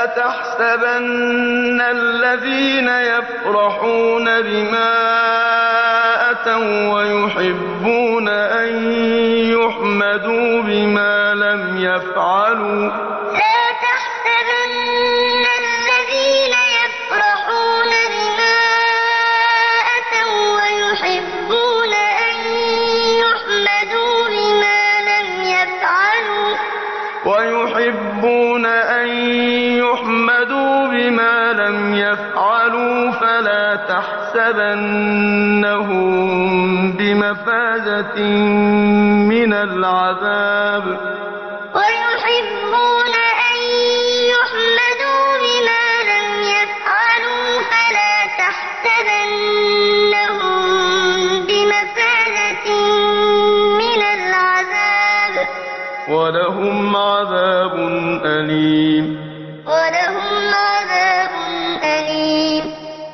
لا تحسبن الذين يفرحون بما أتوا ويحبون أن يحمدوا بما لم يفعلوا. لا تحسبن الذين يفرحون بما أتوا ويحبون أن يحمدوا بما لم يفعلوا. ويحبون أن لم يفعلوا فلا تحسبنهم بمفازة من العذاب. ويحبون أن يحمدوا بما لم يفعلوا فلا تحسبنهم بمفازة من العذاب. ولهم عذاب أليم. ولهم